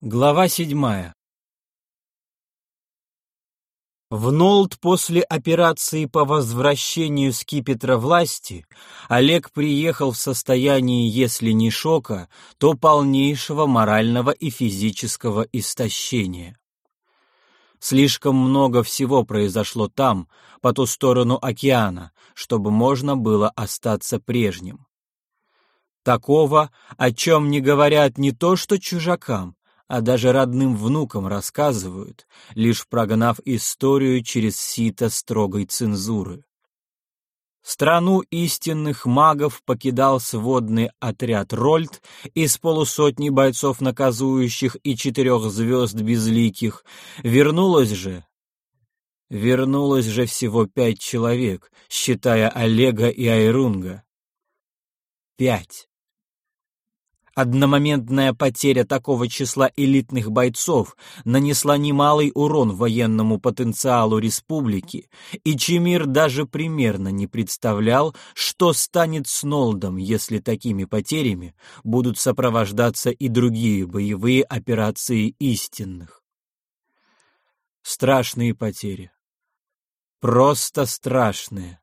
Глава седьмая В Нолд после операции по возвращению скипетра власти Олег приехал в состоянии, если не шока, то полнейшего морального и физического истощения. Слишком много всего произошло там, по ту сторону океана, чтобы можно было остаться прежним. Такого, о чем не говорят не то что чужакам, а даже родным внукам рассказывают, лишь прогнав историю через сито строгой цензуры. Страну истинных магов покидал сводный отряд Рольд из полусотни бойцов наказующих и четырех звезд безликих. Вернулось же... Вернулось же всего пять человек, считая Олега и Айрунга. Пять. Одномоментная потеря такого числа элитных бойцов нанесла немалый урон военному потенциалу республики, и Чемир даже примерно не представлял, что станет с Нолдом, если такими потерями будут сопровождаться и другие боевые операции истинных. Страшные потери. Просто страшные.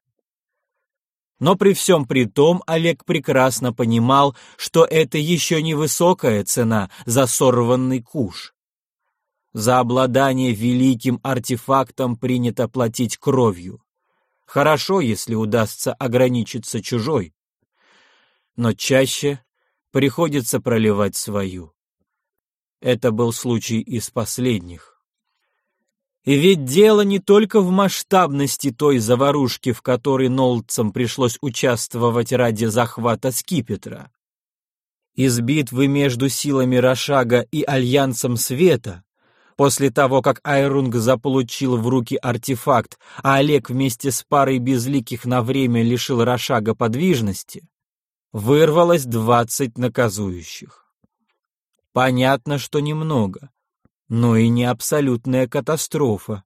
Но при всем при том Олег прекрасно понимал, что это еще не высокая цена за сорванный куш. За обладание великим артефактом принято платить кровью. Хорошо, если удастся ограничиться чужой. Но чаще приходится проливать свою. Это был случай из последних. Ведь дело не только в масштабности той заварушки, в которой нолдцам пришлось участвовать ради захвата скипетра. Из битвы между силами Рошага и Альянсом Света, после того, как Айрунг заполучил в руки артефакт, а Олег вместе с парой безликих на время лишил Рошага подвижности, вырвалось двадцать наказующих. Понятно, что немного, но и не абсолютная катастрофа.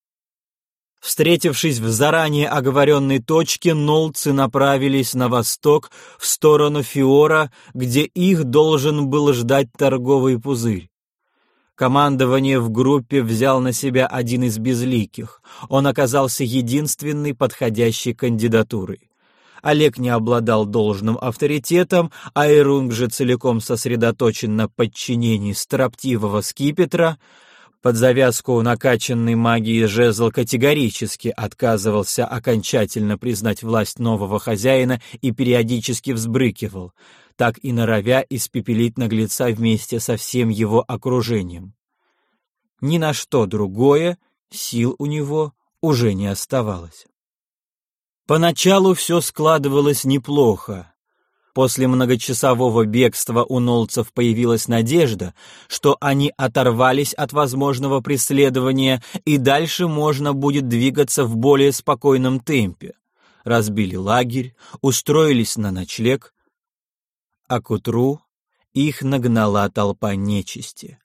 Встретившись в заранее оговоренной точке, нолцы направились на восток, в сторону Фиора, где их должен был ждать торговый пузырь. Командование в группе взял на себя один из безликих. Он оказался единственной подходящей кандидатурой. Олег не обладал должным авторитетом, а Ирунг же целиком сосредоточен на подчинении строптивого скипетра — под завязку накачанный магией жезл категорически отказывался окончательно признать власть нового хозяина и периодически взбрыкивал, так и норовя испепелить наглеца вместе со всем его окружением. Ни на что другое сил у него уже не оставалось. Поначалу все складывалось неплохо, После многочасового бегства у нолцев появилась надежда, что они оторвались от возможного преследования и дальше можно будет двигаться в более спокойном темпе. Разбили лагерь, устроились на ночлег, а к утру их нагнала толпа нечисти.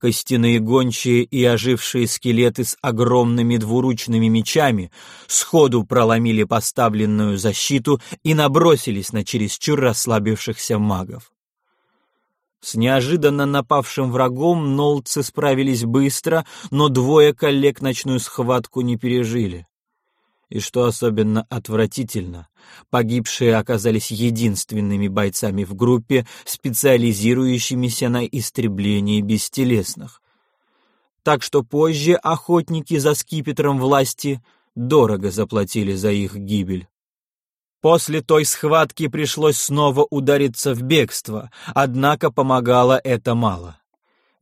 Костяные гончие и ожившие скелеты с огромными двуручными мечами сходу проломили поставленную защиту и набросились на чересчур расслабившихся магов. С неожиданно напавшим врагом нолцы справились быстро, но двое коллег ночную схватку не пережили. И что особенно отвратительно, погибшие оказались единственными бойцами в группе, специализирующимися на истреблении бестелесных. Так что позже охотники за скипетром власти дорого заплатили за их гибель. После той схватки пришлось снова удариться в бегство, однако помогало это мало.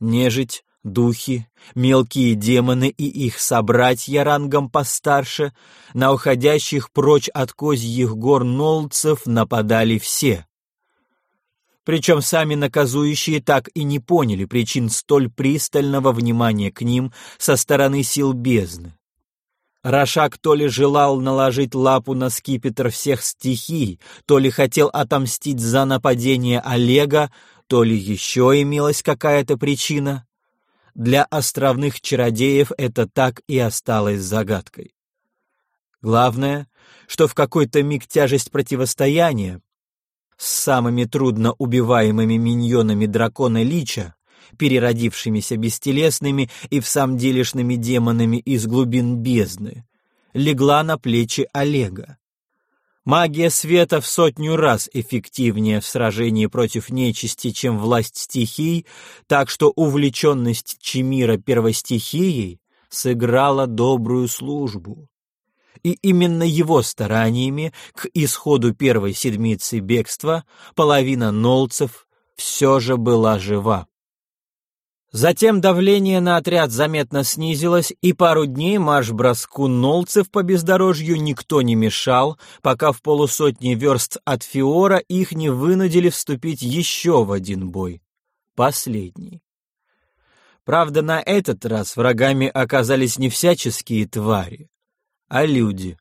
Нежить Духи, мелкие демоны и их собратья рангом постарше, на уходящих прочь от козьих гор нолцев нападали все. Причем сами наказующие так и не поняли причин столь пристального внимания к ним со стороны сил бездны. Рашак то ли желал наложить лапу на скипетр всех стихий, то ли хотел отомстить за нападение Олега, то ли еще имелась какая-то причина. Для островных чародеев это так и осталось загадкой. Главное, что в какой-то миг тяжесть противостояния с самыми трудно убиваемыми миньонами дракона Лича переродившимися бестелесными и в самом делешными демонами из глубин бездны, легла на плечи Олега. Магия света в сотню раз эффективнее в сражении против нечисти, чем власть стихий, так что увлеченность Чемира первостихией сыграла добрую службу. И именно его стараниями к исходу первой седмицы бегства половина нолцев все же была жива. Затем давление на отряд заметно снизилось, и пару дней марш-броску нолцев по бездорожью никто не мешал, пока в полусотни верст от Фиора их не вынудили вступить еще в один бой. Последний. Правда, на этот раз врагами оказались не всяческие твари, а люди.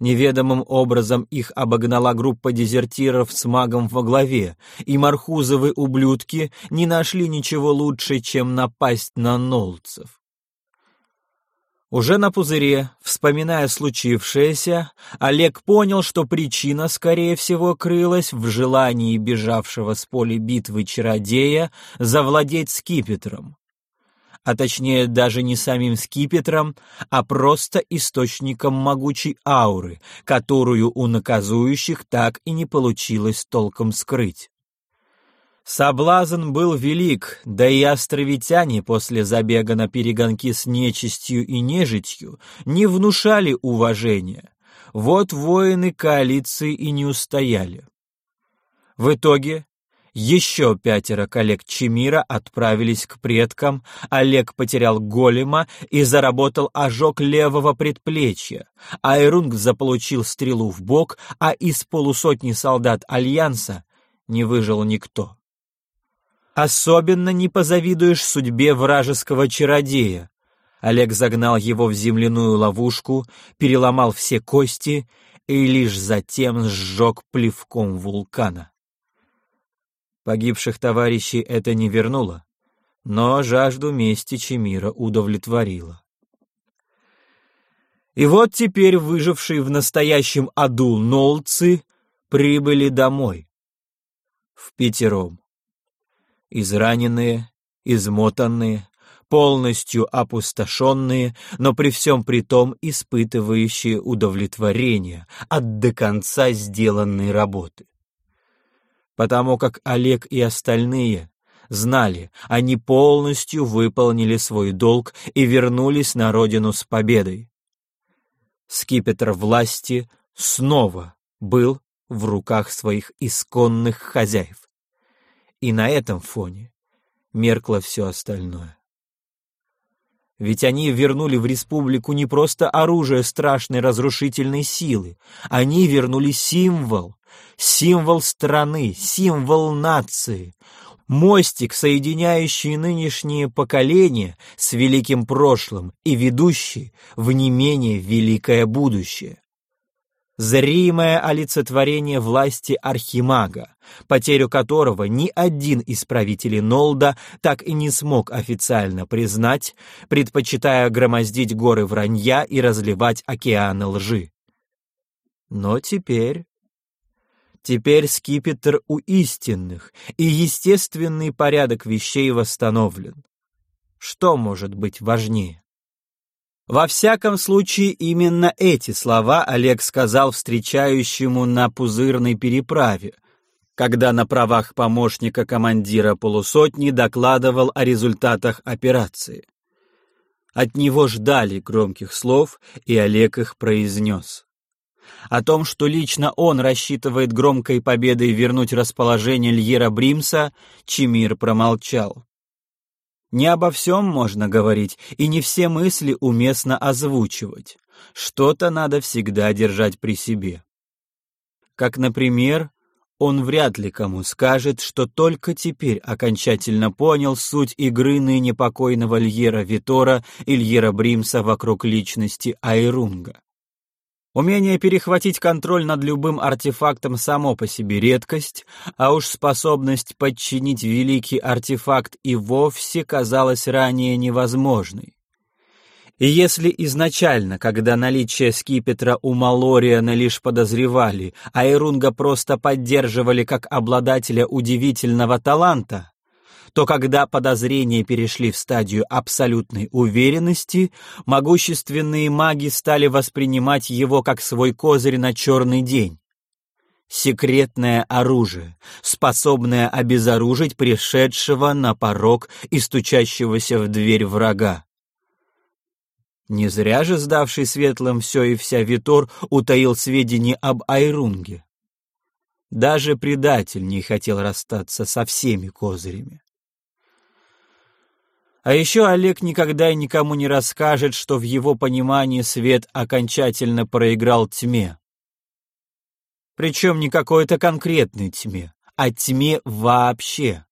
Неведомым образом их обогнала группа дезертиров с магом во главе, и мархузовы ублюдки не нашли ничего лучше, чем напасть на нолцев. Уже на пузыре, вспоминая случившееся, Олег понял, что причина, скорее всего, крылась в желании бежавшего с поля битвы чародея завладеть скипетром а точнее даже не самим скипетром, а просто источником могучей ауры, которую у наказующих так и не получилось толком скрыть. Соблазн был велик, да и островитяне после забега на перегонки с нечистью и нежитью не внушали уважения. Вот воины коалиции и не устояли. В итоге еще пятеро коллег Чемира отправились к предкам, Олег потерял голема и заработал ожог левого предплечья, Айрунг заполучил стрелу в бок, а из полусотни солдат Альянса не выжил никто. Особенно не позавидуешь судьбе вражеского чародея. Олег загнал его в земляную ловушку, переломал все кости и лишь затем сжег плевком вулкана. Погибших товарищей это не вернуло, но жажду мести Чемира удовлетворило. И вот теперь выжившие в настоящем аду нолцы прибыли домой. В пятером. Израненные, измотанные, полностью опустошенные, но при всем при том испытывающие удовлетворение от до конца сделанной работы потому как Олег и остальные знали, они полностью выполнили свой долг и вернулись на родину с победой. Скипетр власти снова был в руках своих исконных хозяев. И на этом фоне меркло все остальное. Ведь они вернули в республику не просто оружие страшной разрушительной силы, они вернули символ, символ страны, символ нации, мостик, соединяющий нынешние поколения с великим прошлым и ведущий в не менее великое будущее зримое олицетворение власти Архимага, потерю которого ни один из правителей Нолда так и не смог официально признать, предпочитая громоздить горы вранья и разливать океаны лжи. Но теперь... Теперь скипетр у истинных, и естественный порядок вещей восстановлен. Что может быть важнее? Во всяком случае, именно эти слова Олег сказал встречающему на пузырной переправе, когда на правах помощника командира полусотни докладывал о результатах операции. От него ждали громких слов, и Олег их произнес. О том, что лично он рассчитывает громкой победой вернуть расположение Льера Бримса, Чимир промолчал. Не обо всем можно говорить, и не все мысли уместно озвучивать. Что-то надо всегда держать при себе. Как, например, он вряд ли кому скажет, что только теперь окончательно понял суть игры ныне покойного Льера Витора и Льера Бримса вокруг личности Айрунга. Умение перехватить контроль над любым артефактом само по себе редкость, а уж способность подчинить великий артефакт и вовсе казалась ранее невозможной. И если изначально, когда наличие скипетра у Малориана лишь подозревали, а Ирунга просто поддерживали как обладателя удивительного таланта, то когда подозрения перешли в стадию абсолютной уверенности, могущественные маги стали воспринимать его как свой козырь на черный день. Секретное оружие, способное обезоружить пришедшего на порог и стучащегося в дверь врага. Не зря же сдавший светлым все и вся Витор утаил сведения об Айрунге. Даже предатель не хотел расстаться со всеми козырями. А еще Олег никогда и никому не расскажет, что в его понимании свет окончательно проиграл тьме. Причем не какой-то конкретной тьме, а тьме вообще.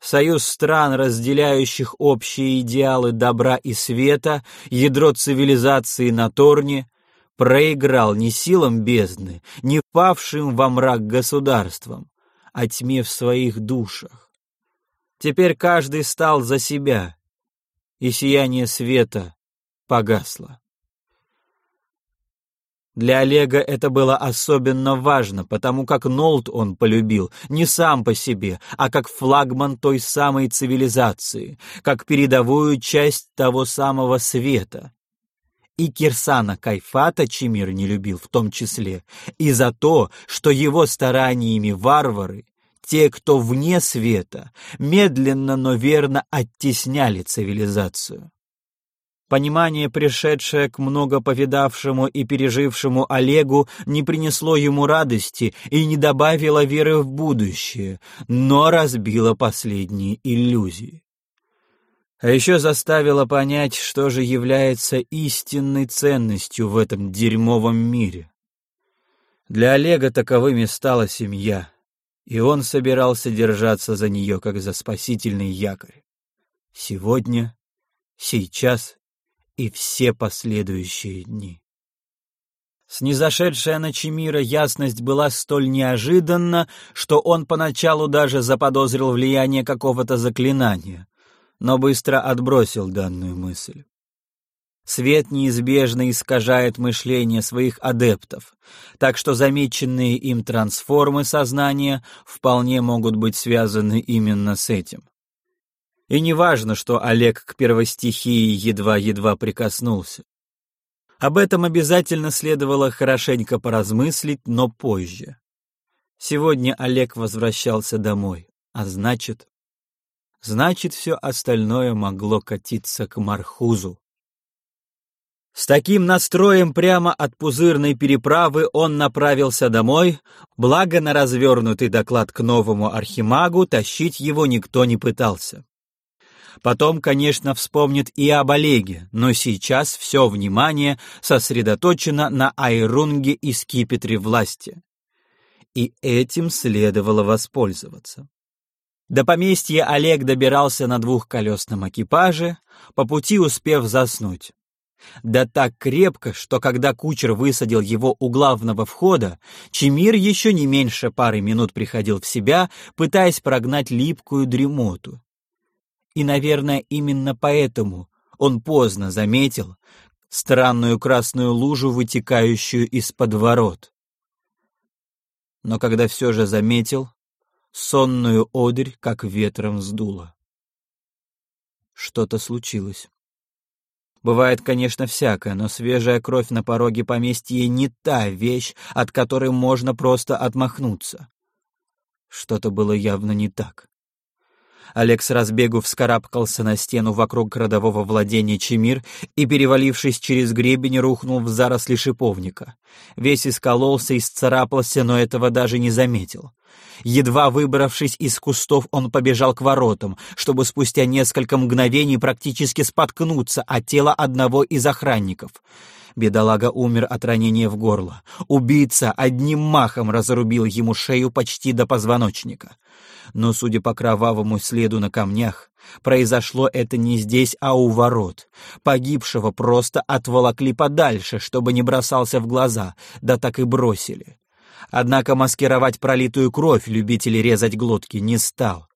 Союз стран, разделяющих общие идеалы добра и света, ядро цивилизации на Торне, проиграл не силам бездны, не павшим во мрак государствам, а тьме в своих душах. Теперь каждый стал за себя, и сияние света погасло. Для Олега это было особенно важно, потому как Нолт он полюбил не сам по себе, а как флагман той самой цивилизации, как передовую часть того самого света, и Кирсана Кайфата Чимир не любил в том числе, и за то, что его стараниями варвары, те, кто вне света, медленно, но верно оттесняли цивилизацию. Понимание, пришедшее к много повидавшему и пережившему Олегу, не принесло ему радости и не добавило веры в будущее, но разбило последние иллюзии а еще заставила понять, что же является истинной ценностью в этом дерьмовом мире. Для Олега таковыми стала семья, и он собирался держаться за нее, как за спасительный якорь. Сегодня, сейчас и все последующие дни. Снизошедшая на Чемира ясность была столь неожиданна, что он поначалу даже заподозрил влияние какого-то заклинания но быстро отбросил данную мысль. Свет неизбежно искажает мышление своих адептов, так что замеченные им трансформы сознания вполне могут быть связаны именно с этим. И не важно, что Олег к первостихии едва-едва прикоснулся. Об этом обязательно следовало хорошенько поразмыслить, но позже. Сегодня Олег возвращался домой, а значит, значит, все остальное могло катиться к Мархузу. С таким настроем прямо от пузырной переправы он направился домой, благо на развернутый доклад к новому архимагу тащить его никто не пытался. Потом, конечно, вспомнит и об Олеге, но сейчас все внимание сосредоточено на Айрунге и скипетре власти. И этим следовало воспользоваться. До поместья Олег добирался на двухколесном экипаже, по пути успев заснуть. Да так крепко, что когда кучер высадил его у главного входа, Чемир еще не меньше пары минут приходил в себя, пытаясь прогнать липкую дремоту. И, наверное, именно поэтому он поздно заметил странную красную лужу, вытекающую из-под ворот. Но когда все же заметил, сонную одырь как ветром сдуло. Что-то случилось. Бывает, конечно, всякое, но свежая кровь на пороге поместья не та вещь, от которой можно просто отмахнуться. Что-то было явно не так. Олег с разбегу вскарабкался на стену вокруг родового владения Чемир и, перевалившись через гребень, рухнул в заросли шиповника. Весь искололся и сцарапался, но этого даже не заметил. Едва выбравшись из кустов, он побежал к воротам, чтобы спустя несколько мгновений практически споткнуться от тела одного из охранников. Бедолага умер от ранения в горло. Убийца одним махом разрубил ему шею почти до позвоночника. Но, судя по кровавому следу на камнях, произошло это не здесь, а у ворот. Погибшего просто отволокли подальше, чтобы не бросался в глаза, да так и бросили. Однако маскировать пролитую кровь любитель резать глотки не стал.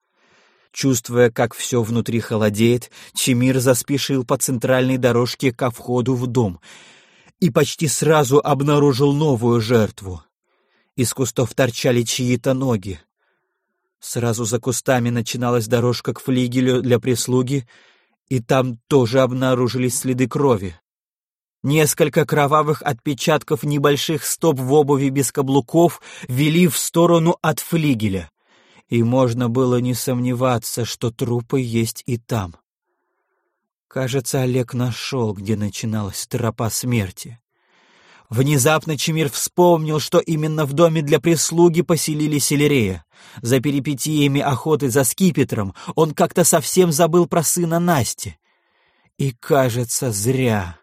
Чувствуя, как все внутри холодеет, Чемир заспешил по центральной дорожке ко входу в дом и почти сразу обнаружил новую жертву. Из кустов торчали чьи-то ноги. Сразу за кустами начиналась дорожка к флигелю для прислуги, и там тоже обнаружились следы крови. Несколько кровавых отпечатков небольших стоп в обуви без каблуков вели в сторону от флигеля, и можно было не сомневаться, что трупы есть и там. Кажется, Олег нашел, где начиналась тропа смерти. Внезапно Чемир вспомнил, что именно в доме для прислуги поселили Селерея. За перипетиями охоты за скипетром он как-то совсем забыл про сына Насти. И, кажется, зря.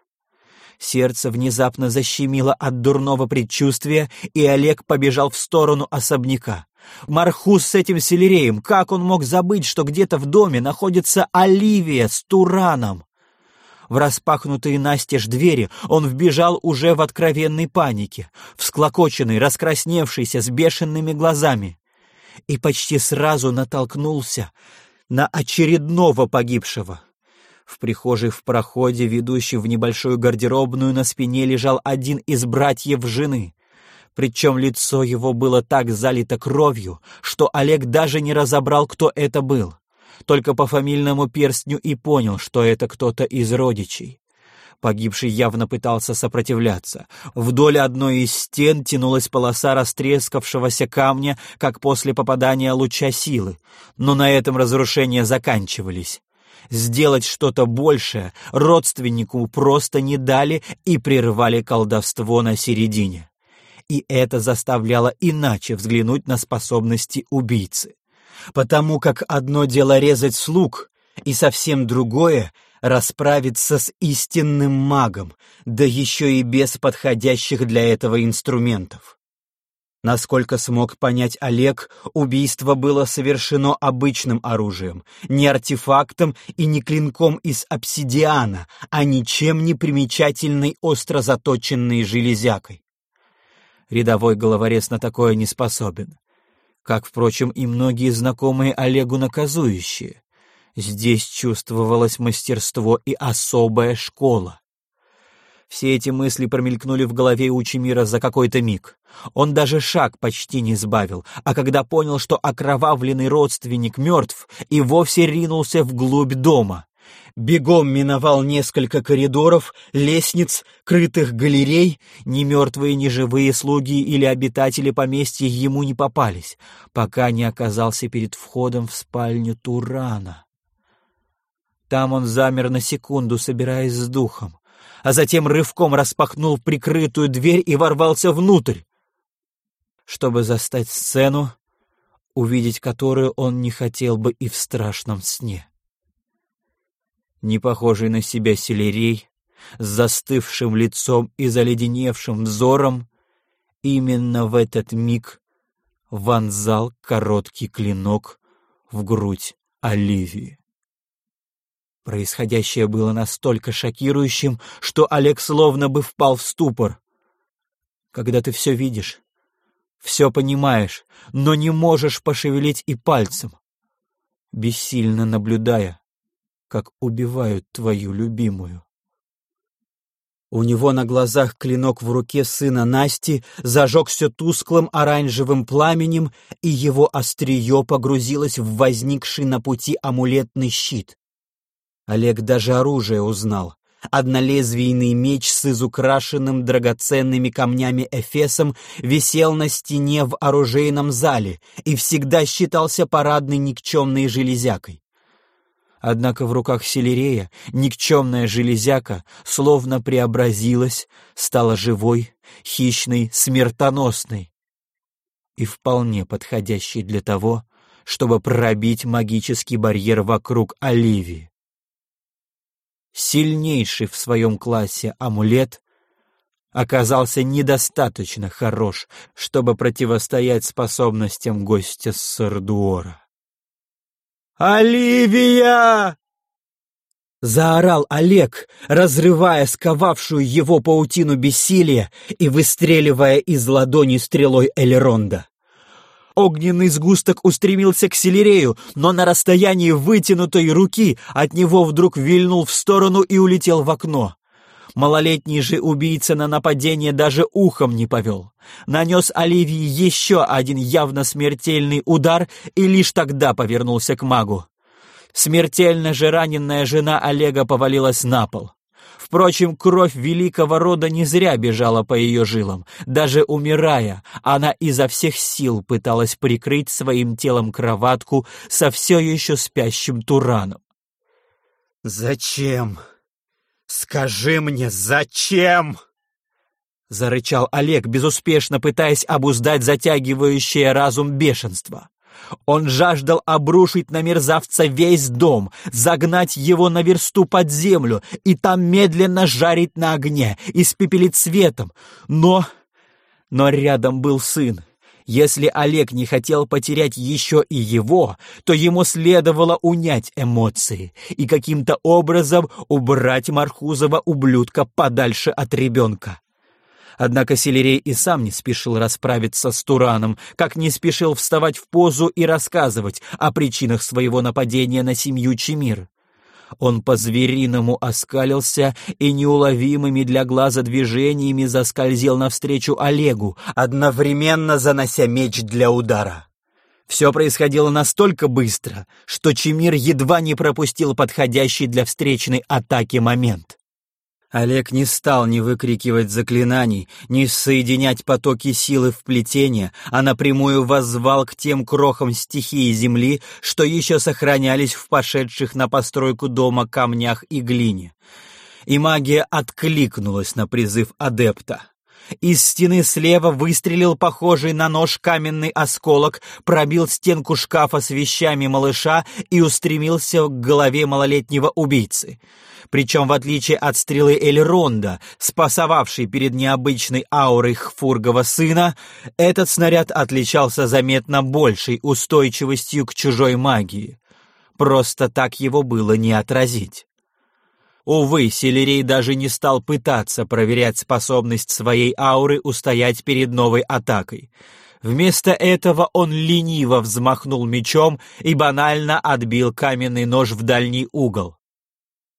Сердце внезапно защемило от дурного предчувствия, и Олег побежал в сторону особняка. Мархус с этим селереем, как он мог забыть, что где-то в доме находится Оливия с Тураном? В распахнутые настежь двери он вбежал уже в откровенной панике, всклокоченный, раскрасневшийся, с бешеными глазами. И почти сразу натолкнулся на очередного погибшего. В прихожей в проходе, ведущей в небольшую гардеробную, на спине лежал один из братьев жены причем лицо его было так залито кровью, что Олег даже не разобрал, кто это был. Только по фамильному перстню и понял, что это кто-то из родичей. Погибший явно пытался сопротивляться. Вдоль одной из стен тянулась полоса растрескавшегося камня, как после попадания луча силы. Но на этом разрушения заканчивались. Сделать что-то большее родственнику просто не дали и прервали колдовство на середине и это заставляло иначе взглянуть на способности убийцы. Потому как одно дело резать слуг, и совсем другое — расправиться с истинным магом, да еще и без подходящих для этого инструментов. Насколько смог понять Олег, убийство было совершено обычным оружием, не артефактом и не клинком из обсидиана, а ничем не примечательной остро заточенной железякой. Рядовой головорез на такое не способен. Как, впрочем, и многие знакомые Олегу наказующие. Здесь чувствовалось мастерство и особая школа. Все эти мысли промелькнули в голове у Чемира за какой-то миг. Он даже шаг почти не сбавил, а когда понял, что окровавленный родственник мертв, и вовсе ринулся вглубь дома бегом миновал несколько коридоров, лестниц, крытых галерей. Ни мертвые, ни живые слуги или обитатели поместья ему не попались, пока не оказался перед входом в спальню Турана. Там он замер на секунду, собираясь с духом, а затем рывком распахнул прикрытую дверь и ворвался внутрь, чтобы застать сцену, увидеть которую он не хотел бы и в страшном сне не похожий на себя селерей, с застывшим лицом и заледеневшим взором, именно в этот миг вонзал короткий клинок в грудь Оливии. Происходящее было настолько шокирующим, что Олег словно бы впал в ступор. Когда ты все видишь, все понимаешь, но не можешь пошевелить и пальцем, бессильно наблюдая, как убивают твою любимую. У него на глазах клинок в руке сына Насти зажегся тусклым оранжевым пламенем, и его острие погрузилось в возникший на пути амулетный щит. Олег даже оружие узнал. Однолезвийный меч с изукрашенным драгоценными камнями эфесом висел на стене в оружейном зале и всегда считался парадной никчемной железякой. Однако в руках Селерея никчемная железяка словно преобразилась, стала живой, хищной, смертоносной и вполне подходящей для того, чтобы пробить магический барьер вокруг Оливии. Сильнейший в своем классе амулет оказался недостаточно хорош, чтобы противостоять способностям гостя Сардуора. «Оливия!» Заорал Олег, разрывая сковавшую его паутину бессилия и выстреливая из ладони стрелой Элеронда. Огненный сгусток устремился к Селерею, но на расстоянии вытянутой руки от него вдруг вильнул в сторону и улетел в окно. Малолетний же убийца на нападение даже ухом не повел. Нанес Оливии еще один явно смертельный удар и лишь тогда повернулся к магу. Смертельно же раненная жена Олега повалилась на пол. Впрочем, кровь великого рода не зря бежала по ее жилам. Даже умирая, она изо всех сил пыталась прикрыть своим телом кроватку со все еще спящим Тураном. «Зачем? Скажи мне, зачем?» Зарычал Олег, безуспешно пытаясь обуздать затягивающее разум бешенство. Он жаждал обрушить на мерзавца весь дом, загнать его на версту под землю и там медленно жарить на огне, испепелить светом. Но... Но рядом был сын. Если Олег не хотел потерять еще и его, то ему следовало унять эмоции и каким-то образом убрать Мархузова ублюдка подальше от ребенка. Однако Селерей и сам не спешил расправиться с Тураном, как не спешил вставать в позу и рассказывать о причинах своего нападения на семью Чемир. Он по-звериному оскалился и неуловимыми для глаза движениями заскользил навстречу Олегу, одновременно занося меч для удара. Все происходило настолько быстро, что Чемир едва не пропустил подходящий для встречной атаки момент. Олег не стал ни выкрикивать заклинаний, ни соединять потоки силы в плетение, а напрямую воззвал к тем крохам стихии земли, что еще сохранялись в пошедших на постройку дома камнях и глине. И магия откликнулась на призыв адепта. Из стены слева выстрелил похожий на нож каменный осколок, пробил стенку шкафа с вещами малыша и устремился к голове малолетнего убийцы — причем, в отличие от стрелы Эльронда, спасовавшей перед необычной аурой Хфургова сына, этот снаряд отличался заметно большей устойчивостью к чужой магии. Просто так его было не отразить. Увы, Селерей даже не стал пытаться проверять способность своей ауры устоять перед новой атакой. Вместо этого он лениво взмахнул мечом и банально отбил каменный нож в дальний угол.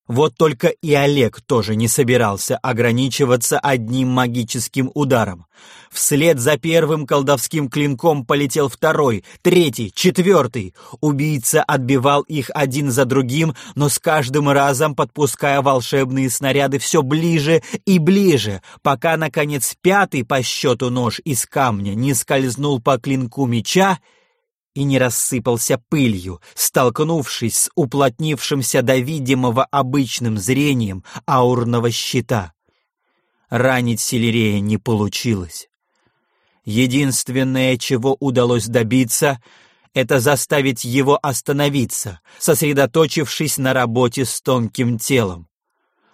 Вот только и Олег тоже не собирался ограничиваться одним магическим ударом. Вслед за первым колдовским клинком полетел второй, третий, четвертый. Убийца отбивал их один за другим, но с каждым разом подпуская волшебные снаряды все ближе и ближе, пока, наконец, пятый по счету нож из камня не скользнул по клинку меча и не рассыпался пылью, столкнувшись с уплотнившимся до видимого обычным зрением аурного щита. Ранить Селерея не получилось. Единственное, чего удалось добиться, это заставить его остановиться, сосредоточившись на работе с тонким телом.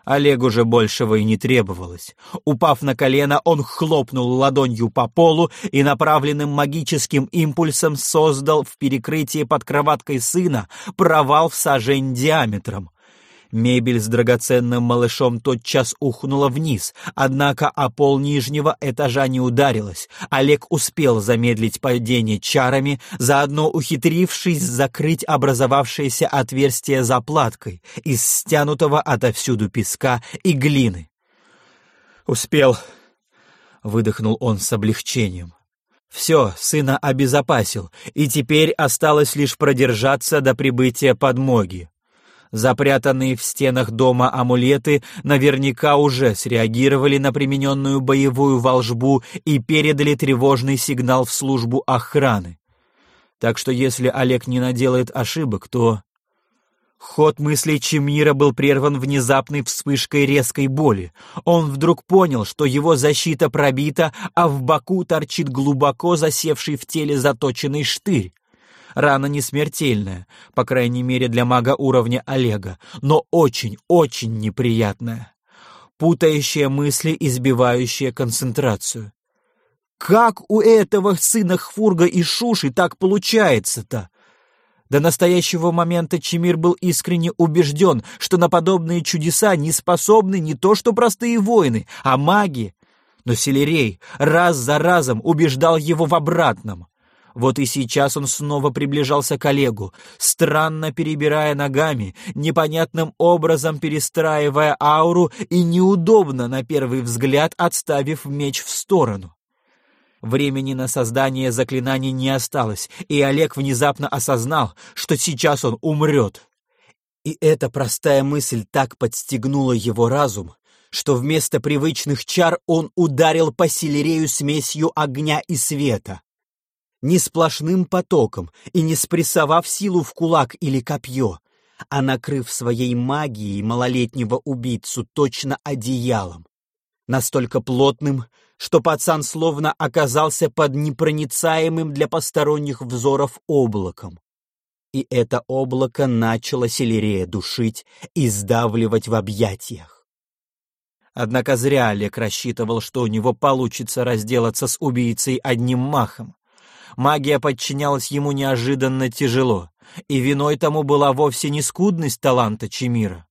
Олегу же большего и не требовалось. Упав на колено, он хлопнул ладонью по полу и направленным магическим импульсом создал в перекрытии под кроваткой сына провал в сажень диаметром. Мебель с драгоценным малышом тотчас ухнула вниз, однако о пол нижнего этажа не ударилась. Олег успел замедлить падение чарами, заодно ухитрившись закрыть образовавшееся отверстие заплаткой из стянутого отовсюду песка и глины. «Успел», — выдохнул он с облегчением. Все, сына обезопасил, и теперь осталось лишь продержаться до прибытия подмоги. Запрятанные в стенах дома амулеты наверняка уже среагировали на примененную боевую волжбу и передали тревожный сигнал в службу охраны. Так что если Олег не наделает ошибок, то... Ход мыслей Чемира был прерван внезапной вспышкой резкой боли. Он вдруг понял, что его защита пробита, а в боку торчит глубоко засевший в теле заточенный штырь. Рана не смертельная, по крайней мере для мага уровня Олега, но очень-очень неприятная. Путающая мысли и концентрацию. Как у этого сына Хфурга и Шуши так получается-то? До настоящего момента Чемир был искренне убежден, что на подобные чудеса не способны не то что простые воины, а маги. Но Селерей раз за разом убеждал его в обратном. Вот и сейчас он снова приближался к Олегу, странно перебирая ногами, непонятным образом перестраивая ауру и неудобно, на первый взгляд, отставив меч в сторону. Времени на создание заклинаний не осталось, и Олег внезапно осознал, что сейчас он умрет. И эта простая мысль так подстегнула его разум, что вместо привычных чар он ударил по Селерею смесью огня и света не сплошным потоком и не спрессовав силу в кулак или копье, а накрыв своей магией малолетнего убийцу точно одеялом, настолько плотным, что пацан словно оказался под непроницаемым для посторонних взоров облаком. И это облако начало Селерея душить и сдавливать в объятиях. Однако зря Олег рассчитывал, что у него получится разделаться с убийцей одним махом. Магия подчинялась ему неожиданно тяжело, и виной тому была вовсе не скудность таланта Чемира.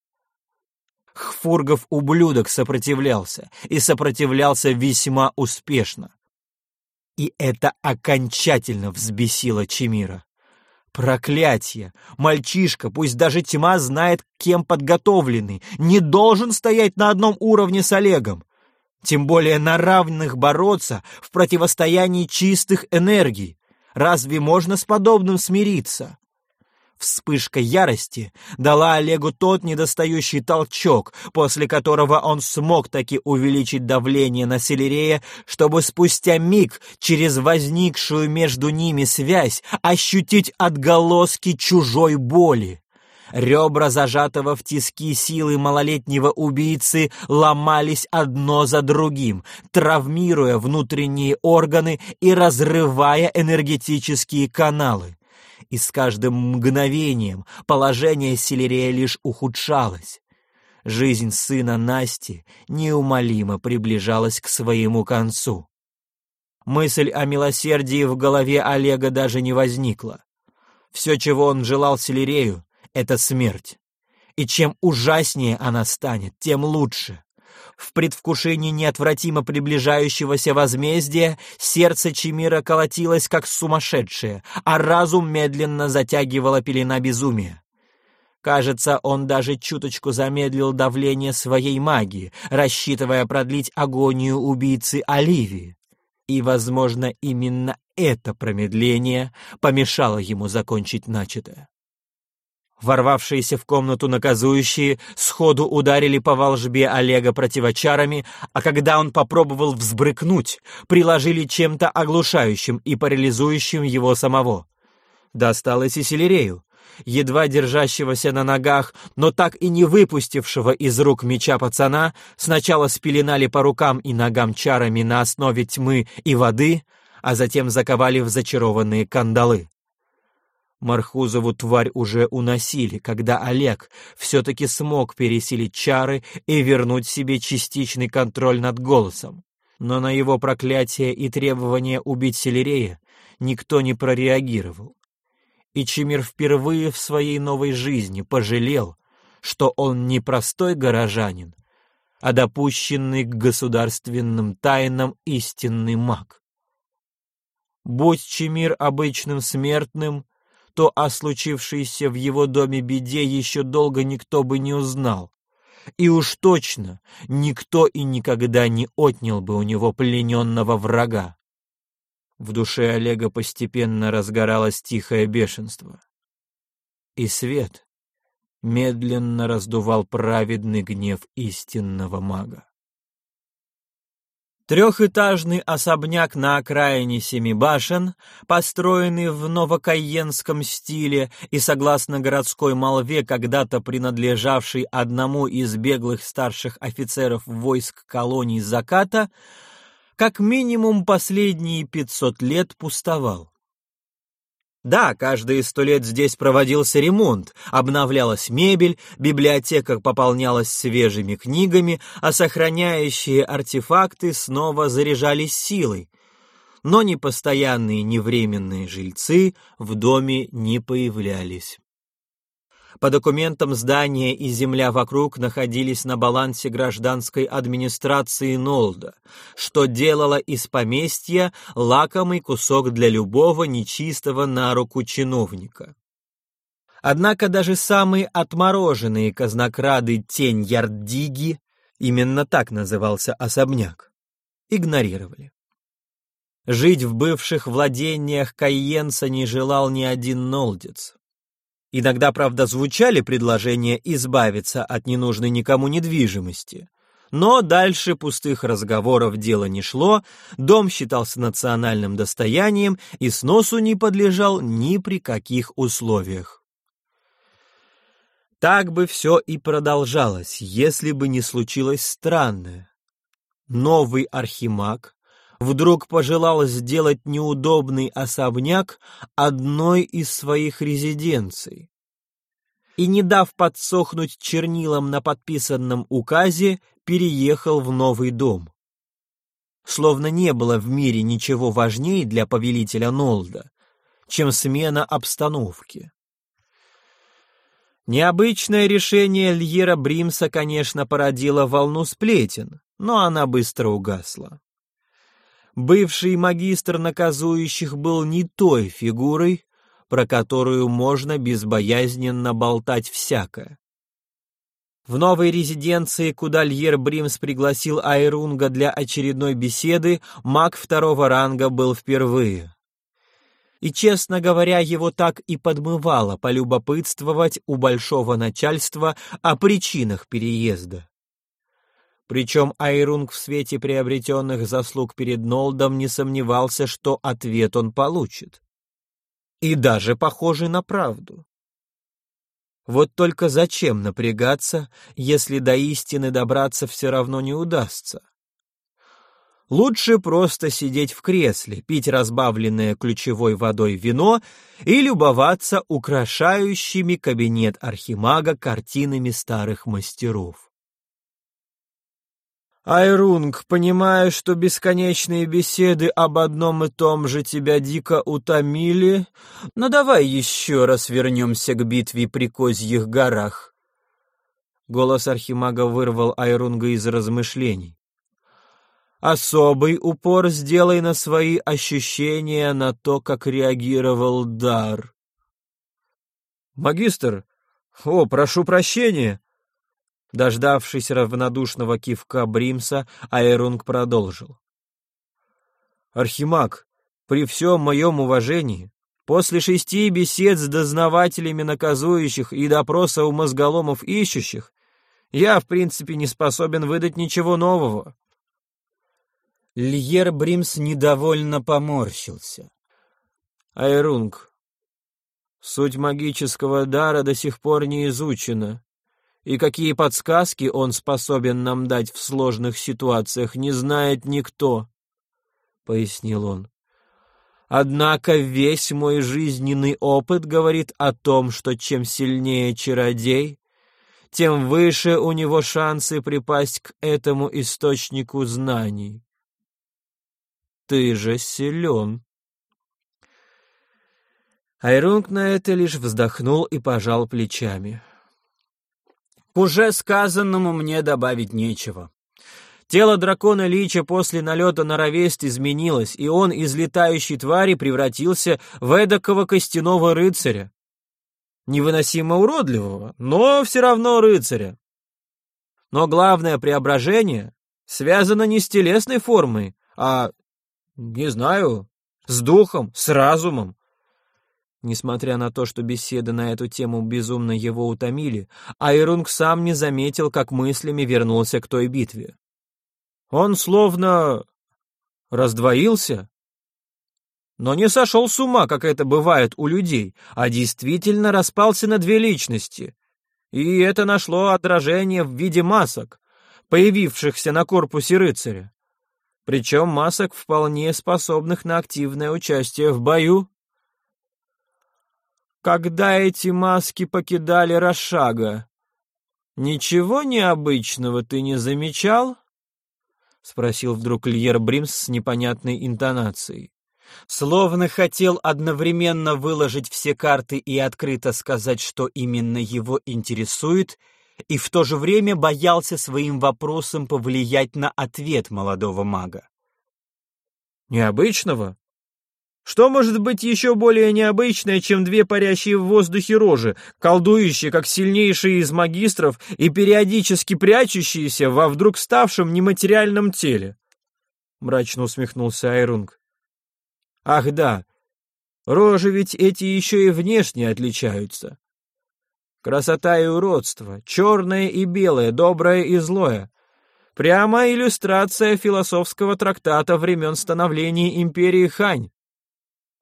Хфургов ублюдок сопротивлялся, и сопротивлялся весьма успешно. И это окончательно взбесило Чемира. Проклятие! Мальчишка, пусть даже тьма знает, кем подготовленный, не должен стоять на одном уровне с Олегом. Тем более на равных бороться в противостоянии чистых энергий. Разве можно с подобным смириться? Вспышка ярости дала Олегу тот недостающий толчок, после которого он смог таки увеличить давление на Селерея, чтобы спустя миг через возникшую между ними связь ощутить отголоски чужой боли. Ребра зажатого в тиски силы малолетнего убийцы ломались одно за другим, травмируя внутренние органы и разрывая энергетические каналы. И с каждым мгновением положение Селерея лишь ухудшалось. Жизнь сына Насти неумолимо приближалась к своему концу. Мысль о милосердии в голове Олега даже не возникла. Все, чего он желал Селерею, это смерть. И чем ужаснее она станет, тем лучше. В предвкушении неотвратимо приближающегося возмездия сердце Чимира колотилось как сумасшедшее, а разум медленно затягивала пелена безумия. Кажется, он даже чуточку замедлил давление своей магии, рассчитывая продлить агонию убийцы Оливии. И, возможно, именно это промедление помешало ему закончить начатое. Ворвавшиеся в комнату наказующие сходу ударили по волжбе Олега противочарами, а когда он попробовал взбрыкнуть, приложили чем-то оглушающим и парализующим его самого. Досталось и Селерею, едва держащегося на ногах, но так и не выпустившего из рук меча пацана, сначала спеленали по рукам и ногам чарами на основе тьмы и воды, а затем заковали в зачарованные кандалы. Мархузову тварь уже уносили, когда Олег все-таки смог пересилить чары и вернуть себе частичный контроль над голосом. Но на его проклятие и требование убить Селерея никто не прореагировал. И Чемир впервые в своей новой жизни пожалел, что он не простой горожанин, а допущенный к государственным тайнам истинный маг. Будь Чемир обычным смертным, то о случившейся в его доме беде еще долго никто бы не узнал. И уж точно никто и никогда не отнял бы у него плененного врага. В душе Олега постепенно разгоралось тихое бешенство. И свет медленно раздувал праведный гнев истинного мага. Трехэтажный особняк на окраине Семи башен, построенный в новокайенском стиле и, согласно городской молве, когда-то принадлежавший одному из беглых старших офицеров войск колоний заката, как минимум последние пятьсот лет пустовал. Да, каждые сто лет здесь проводился ремонт, обновлялась мебель, библиотека пополнялась свежими книгами, а сохраняющие артефакты снова заряжались силой. Но ни постоянные, ни временные жильцы в доме не появлялись. По документам здания и земля вокруг находились на балансе гражданской администрации Нолда, что делало из поместья лакомый кусок для любого нечистого на руку чиновника. Однако даже самые отмороженные казнокрады Тень Ярдиги, именно так назывался особняк, игнорировали. Жить в бывших владениях Кайенса не желал ни один нолдец. Иногда, правда, звучали предложения избавиться от ненужной никому недвижимости. Но дальше пустых разговоров дело не шло, дом считался национальным достоянием и сносу не подлежал ни при каких условиях. Так бы все и продолжалось, если бы не случилось странное. Новый архимаг вдруг пожелал сделать неудобный особняк одной из своих резиденций. И, не дав подсохнуть чернилам на подписанном указе, переехал в новый дом. Словно не было в мире ничего важнее для повелителя Нолда, чем смена обстановки. Необычное решение Льера Бримса, конечно, породило волну сплетен, но она быстро угасла. Бывший магистр наказующих был не той фигурой, про которую можно безбоязненно болтать всякое. В новой резиденции, куда Льер Бримс пригласил Айрунга для очередной беседы, маг второго ранга был впервые и, честно говоря, его так и подмывало полюбопытствовать у большого начальства о причинах переезда. Причем Айрунг в свете приобретенных заслуг перед Нолдом не сомневался, что ответ он получит. И даже похожий на правду. Вот только зачем напрягаться, если до истины добраться все равно не удастся? Лучше просто сидеть в кресле, пить разбавленное ключевой водой вино и любоваться украшающими кабинет архимага картинами старых мастеров. Айрунг, понимая, что бесконечные беседы об одном и том же тебя дико утомили, но ну давай еще раз вернемся к битве при Козьих горах. Голос архимага вырвал Айрунга из размышлений. Особый упор сделай на свои ощущения, на то, как реагировал дар. «Магистр! О, прошу прощения!» Дождавшись равнодушного кивка Бримса, Айрунг продолжил. «Архимаг, при всем моем уважении, после шести бесед с дознавателями наказующих и допроса у мозголомов ищущих, я, в принципе, не способен выдать ничего нового. Льер Бримс недовольно поморщился. Айрунг, суть магического дара до сих пор не изучена, и какие подсказки он способен нам дать в сложных ситуациях, не знает никто, — пояснил он. Однако весь мой жизненный опыт говорит о том, что чем сильнее чародей, тем выше у него шансы припасть к этому источнику знаний. Ты же силен. Айрунг на это лишь вздохнул и пожал плечами. К уже сказанному мне добавить нечего. Тело дракона Лича после налета на ровест изменилось, и он из летающей твари превратился в эдакого костяного рыцаря. Невыносимо уродливого, но все равно рыцаря. Но главное преображение связано не с телесной формой, а не знаю, с духом, с разумом. Несмотря на то, что беседы на эту тему безумно его утомили, Айрунг сам не заметил, как мыслями вернулся к той битве. Он словно раздвоился, но не сошел с ума, как это бывает у людей, а действительно распался на две личности. И это нашло отражение в виде масок, появившихся на корпусе рыцаря причем масок, вполне способных на активное участие в бою. Когда эти маски покидали Рошага, ничего необычного ты не замечал? — спросил вдруг Льер Бримс с непонятной интонацией. словно хотел одновременно выложить все карты и открыто сказать, что именно его интересует, и в то же время боялся своим вопросом повлиять на ответ молодого мага. «Необычного? Что может быть еще более необычное, чем две парящие в воздухе рожи, колдующие, как сильнейшие из магистров, и периодически прячущиеся во вдруг ставшем нематериальном теле?» Мрачно усмехнулся Айрунг. «Ах да, рожи ведь эти еще и внешне отличаются. Красота и уродство, черное и белое, доброе и злое. Прямо иллюстрация философского трактата времен становления империи Хань.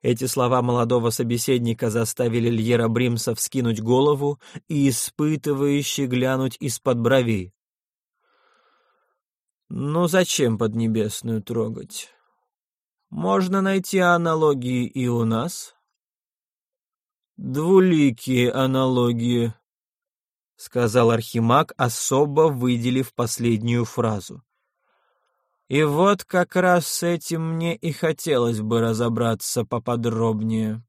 Эти слова молодого собеседника заставили Льера Бримса вскинуть голову и испытывающе глянуть из-под бровей. «Ну зачем Поднебесную трогать? Можно найти аналогии и у нас». «Двуликие аналогии», — сказал Архимаг, особо выделив последнюю фразу. И вот как раз с этим мне и хотелось бы разобраться поподробнее.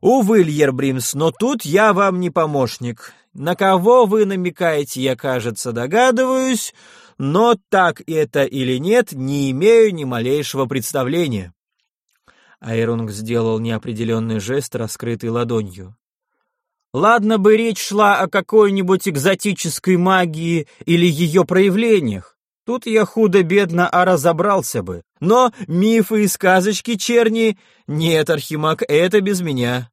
Увы, Льербримс, но тут я вам не помощник. На кого вы намекаете, я, кажется, догадываюсь, но так это или нет, не имею ни малейшего представления. Айрунг сделал неопределенный жест, раскрытой ладонью. Ладно бы речь шла о какой-нибудь экзотической магии или ее проявлениях. Тут я худо-бедно, а разобрался бы. Но мифы и сказочки черни... Нет, Архимаг, это без меня.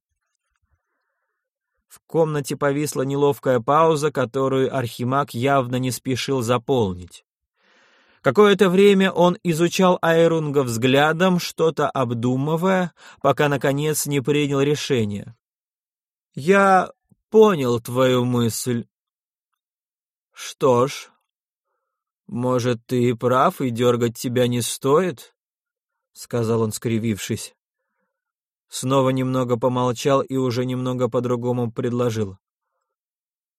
В комнате повисла неловкая пауза, которую Архимаг явно не спешил заполнить. Какое-то время он изучал Айрунга взглядом, что-то обдумывая, пока, наконец, не принял решение. «Я понял твою мысль. Что ж, «Может, ты и прав, и дергать тебя не стоит?» — сказал он, скривившись. Снова немного помолчал и уже немного по-другому предложил.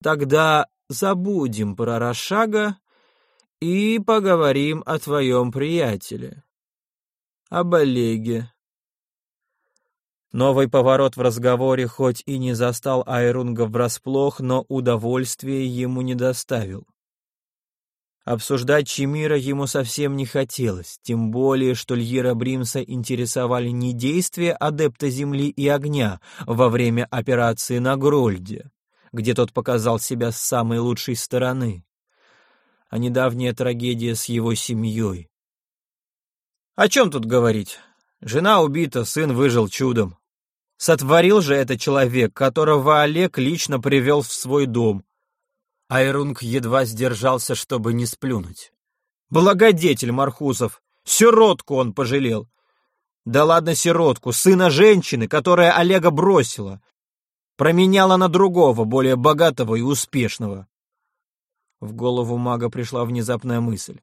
«Тогда забудем про Рошага и поговорим о твоем приятеле, об Олеге». Новый поворот в разговоре хоть и не застал Айрунга врасплох, но удовольствия ему не доставил. Обсуждать Чемира ему совсем не хотелось, тем более, что Льера Бримса интересовали не действия адепта Земли и Огня во время операции на Грольде, где тот показал себя с самой лучшей стороны, а недавняя трагедия с его семьей. О чем тут говорить? Жена убита, сын выжил чудом. Сотворил же это человек, которого Олег лично привел в свой дом, Айрунг едва сдержался, чтобы не сплюнуть. Благодетель Мархусов! Сиротку он пожалел! Да ладно сиротку, сына женщины, которая Олега бросила. Променяла на другого, более богатого и успешного. В голову мага пришла внезапная мысль.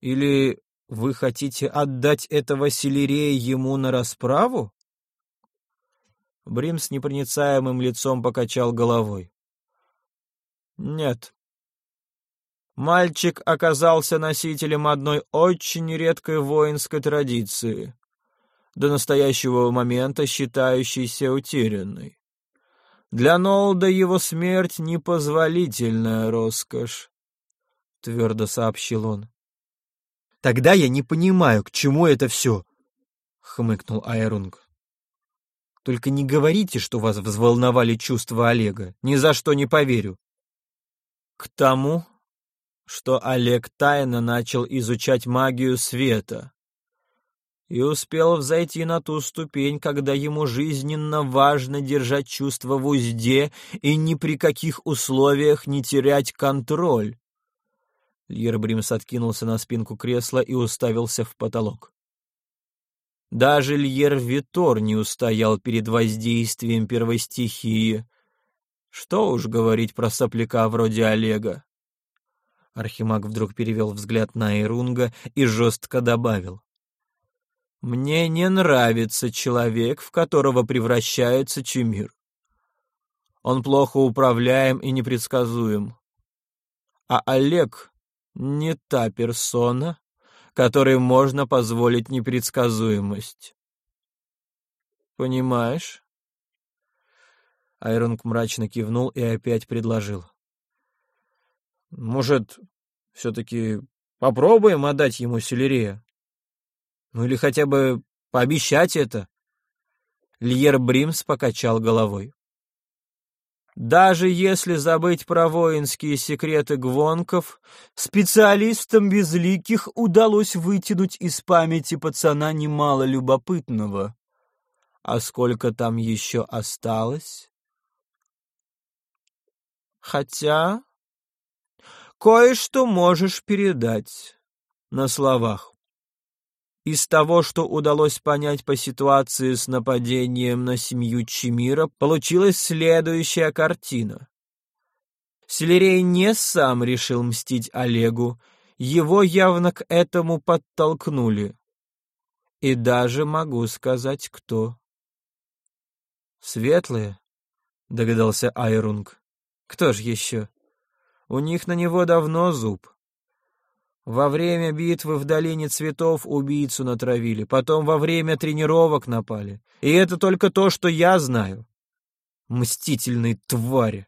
Или вы хотите отдать этого селерея ему на расправу? Брим с непроницаемым лицом покачал головой. Нет. Мальчик оказался носителем одной очень редкой воинской традиции, до настоящего момента считающейся утерянной. Для Нолда его смерть — непозволительная роскошь, — твердо сообщил он. — Тогда я не понимаю, к чему это все, — хмыкнул Айрунг. — Только не говорите, что вас взволновали чувства Олега, ни за что не поверю. К тому, что Олег тайно начал изучать магию света и успел взойти на ту ступень, когда ему жизненно важно держать чувства в узде и ни при каких условиях не терять контроль. Льербримс откинулся на спинку кресла и уставился в потолок. Даже Льер Витор не устоял перед воздействием первой стихии, что уж говорить про сопляка вроде Олега. Архимаг вдруг перевел взгляд на Ирунга и жестко добавил. «Мне не нравится человек, в которого превращается Чемир. Он плохо управляем и непредсказуем. А Олег не та персона, которой можно позволить непредсказуемость. Понимаешь? Айронг мрачно кивнул и опять предложил. Может, все-таки попробуем отдать ему селерея? Ну или хотя бы пообещать это? Льер Бримс покачал головой. Даже если забыть про воинские секреты гвонков, специалистам безликих удалось вытянуть из памяти пацана немало любопытного. А сколько там еще осталось? Хотя кое-что можешь передать на словах. Из того, что удалось понять по ситуации с нападением на семью Чимира, получилась следующая картина. Селерей не сам решил мстить Олегу, его явно к этому подтолкнули. И даже могу сказать, кто. «Светлые?» — догадался Айрунг. «Кто ж еще? У них на него давно зуб. Во время битвы в Долине Цветов убийцу натравили, потом во время тренировок напали. И это только то, что я знаю. Мстительные твари.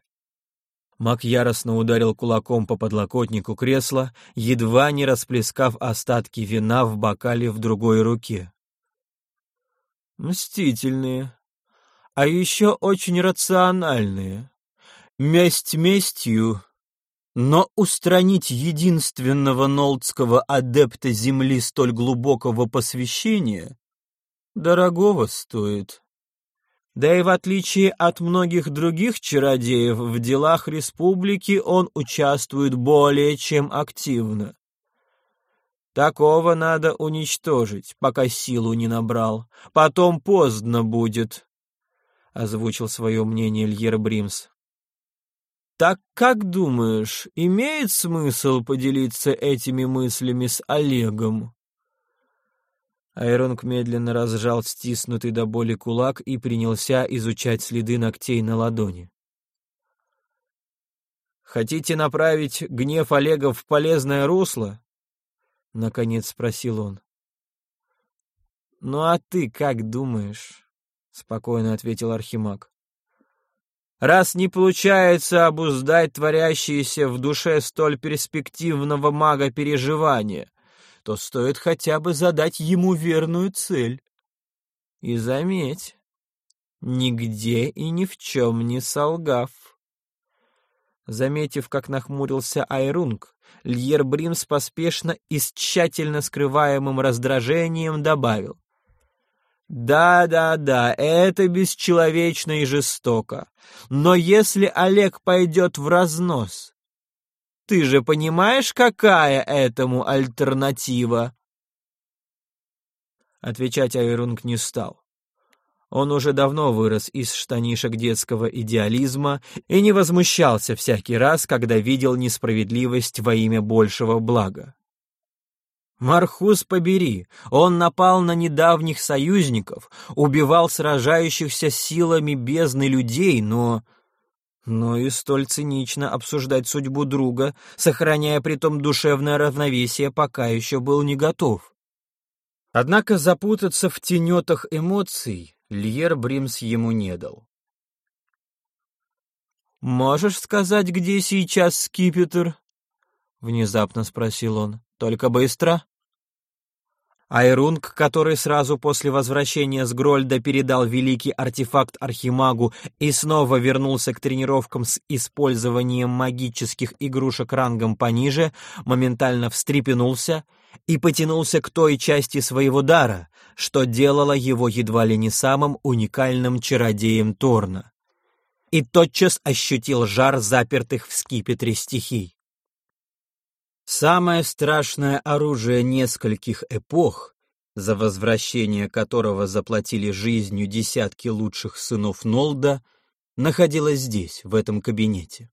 Мак яростно ударил кулаком по подлокотнику кресла, едва не расплескав остатки вина в бокале в другой руке. Мстительные. А еще очень рациональные. Месть местью, но устранить единственного нолдского адепта земли столь глубокого посвящения дорогого стоит. Да и в отличие от многих других чародеев, в делах республики он участвует более чем активно. Такого надо уничтожить, пока силу не набрал. Потом поздно будет, — озвучил свое мнение Льер Бримс. Так как думаешь, имеет смысл поделиться этими мыслями с Олегом? Айронг медленно разжал стиснутый до боли кулак и принялся изучать следы ногтей на ладони. «Хотите направить гнев Олега в полезное русло?» — наконец спросил он. «Ну а ты как думаешь?» — спокойно ответил Архимаг. Раз не получается обуздать творящиеся в душе столь перспективного мага переживания, то стоит хотя бы задать ему верную цель. И заметь, нигде и ни в чем не солгав. Заметив, как нахмурился Айрунг, Льер Бримс поспешно и с тщательно скрываемым раздражением добавил. Да-да-да, это бесчеловечно и жестоко. Но если Олег пойдет в разнос, ты же понимаешь, какая этому альтернатива? Отвечать Айрунг не стал. Он уже давно вырос из штанишек детского идеализма и не возмущался всякий раз, когда видел несправедливость во имя большего блага. Мархус побери, он напал на недавних союзников, убивал сражающихся силами бездны людей, но... Но и столь цинично обсуждать судьбу друга, сохраняя при том душевное равновесие, пока еще был не готов. Однако запутаться в тенетах эмоций Льер Бримс ему не дал. «Можешь сказать, где сейчас скипетр?» — внезапно спросил он. «Только быстро?» Айрунг, который сразу после возвращения с Грольда передал великий артефакт Архимагу и снова вернулся к тренировкам с использованием магических игрушек рангом пониже, моментально встрепенулся и потянулся к той части своего дара, что делало его едва ли не самым уникальным чародеем Торна. И тотчас ощутил жар запертых в скипетре стихий. Самое страшное оружие нескольких эпох, за возвращение которого заплатили жизнью десятки лучших сынов Нолда, находилось здесь, в этом кабинете.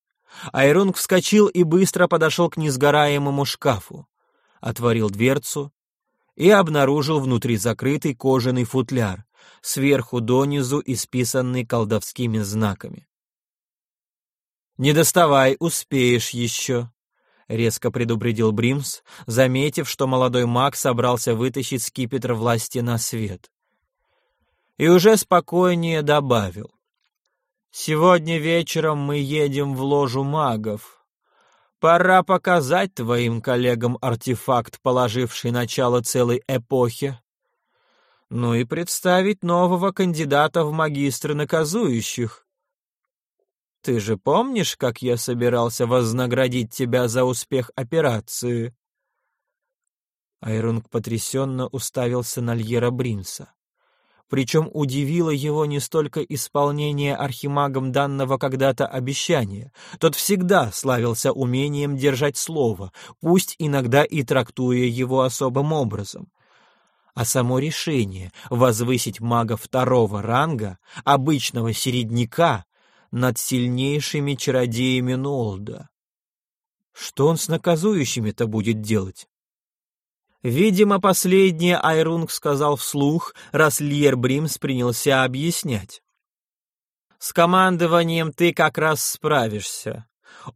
Айронг вскочил и быстро подошел к несгораемому шкафу, отворил дверцу и обнаружил внутри закрытый кожаный футляр, сверху донизу исписанный колдовскими знаками. «Не доставай, успеешь еще», — резко предупредил Бримс, заметив, что молодой маг собрался вытащить скипетр власти на свет. И уже спокойнее добавил. «Сегодня вечером мы едем в ложу магов. Пора показать твоим коллегам артефакт, положивший начало целой эпохе. Ну и представить нового кандидата в магистры наказующих. Ты же помнишь, как я собирался вознаградить тебя за успех операции?» Айрунг потрясенно уставился на Льера Бринса. Причем удивило его не столько исполнение архимагом данного когда-то обещания. Тот всегда славился умением держать слово, пусть иногда и трактуя его особым образом. А само решение возвысить мага второго ранга, обычного середняка, над сильнейшими чародеями Нолда. Что он с наказующими-то будет делать? Видимо, последнее Айрунг сказал вслух, раз Льер Бримс принялся объяснять. «С командованием ты как раз справишься.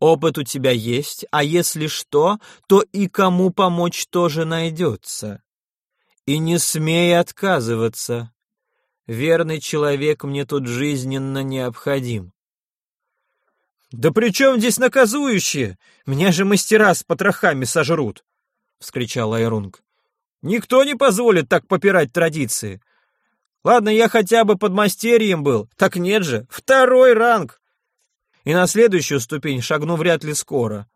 Опыт у тебя есть, а если что, то и кому помочь тоже найдется. И не смей отказываться. Верный человек мне тут жизненно необходим. «Да при чем здесь наказующие? Меня же мастера с потрохами сожрут!» — вскричал Айрунг. «Никто не позволит так попирать традиции. Ладно, я хотя бы под мастерьем был, так нет же, второй ранг. И на следующую ступень шагну вряд ли скоро».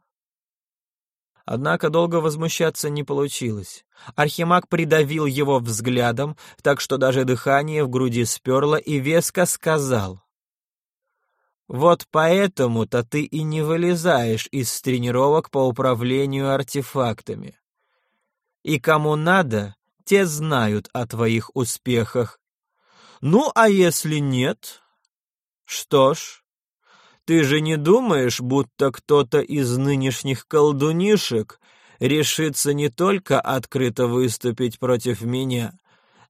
Однако долго возмущаться не получилось. Архимаг придавил его взглядом, так что даже дыхание в груди сперло и веско сказал. Вот поэтому-то ты и не вылезаешь из тренировок по управлению артефактами. И кому надо, те знают о твоих успехах. Ну, а если нет? Что ж, ты же не думаешь, будто кто-то из нынешних колдунишек решится не только открыто выступить против меня,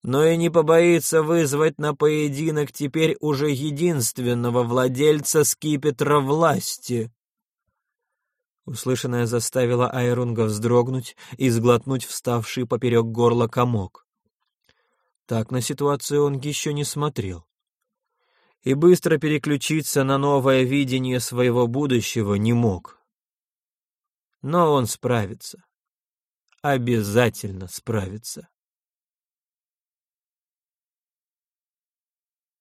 но и не побоится вызвать на поединок теперь уже единственного владельца скипетра власти. Услышанное заставило Айрунга вздрогнуть и сглотнуть вставший поперек горла комок. Так на ситуацию он еще не смотрел. И быстро переключиться на новое видение своего будущего не мог. Но он справится. Обязательно справится.